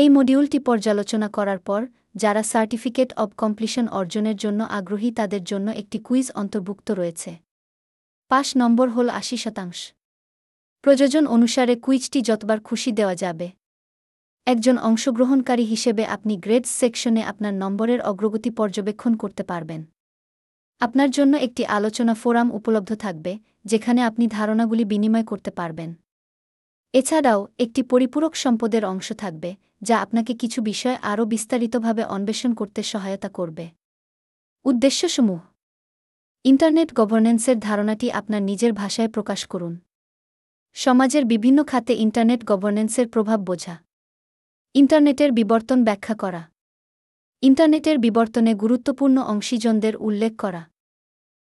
এই মডিউলটি পর্যালোচনা করার পর, যারা সার্টিফিকেট অব কমপ্লিশন অর্জনের জন্য আগ্রহী তাদের জন্য একটি কুইজ অন্তর্ভুক্ত রয়েছে। পাশ নম্বর হল আশি শতাংশ। প্রযোজন অনুসারে কুইজটি যতবার খুশি দেওয়া যাবে। একজন অংশগ্রহণকারী হিসেবে আপনি গ্রেডস সেকশনে আপনার নম্বরের অগ্রগতি পর্যবেক্ষণ করতে পারবেন। আপনার জন্য একটি আলোচনা ফোরাম উপলব্ধ থাকবে, যেখানে আপনি ধারণাগুলি বিনিময় করতে পারবেন। এছাড়াও, একটি পরিপূরক সম্পদের অংশ থাকবে, যা আপনাকে কিছু বিষয় আরও বিস্তারিতভাবে অন্বেষণ করতে সহায়তা করবে। উদ্দেশ্যসমূহ। ইন্টারনেট গভর্নেন্সের ধারণাটি আপনার নিজের ভাষায় প্রকাশ করুন। সমাজের বিভিন্ন খাতে ইন্টারনেট গভর্নেন্সের প্রভাব বোঝা। ইন্টারনেটের বিবর্তন ব্যাখ্যা করা। ইন্টারনেটের বিবর্তনে গুরুত্বপূর্ণ অংশীজনদের উল্লেখ করা।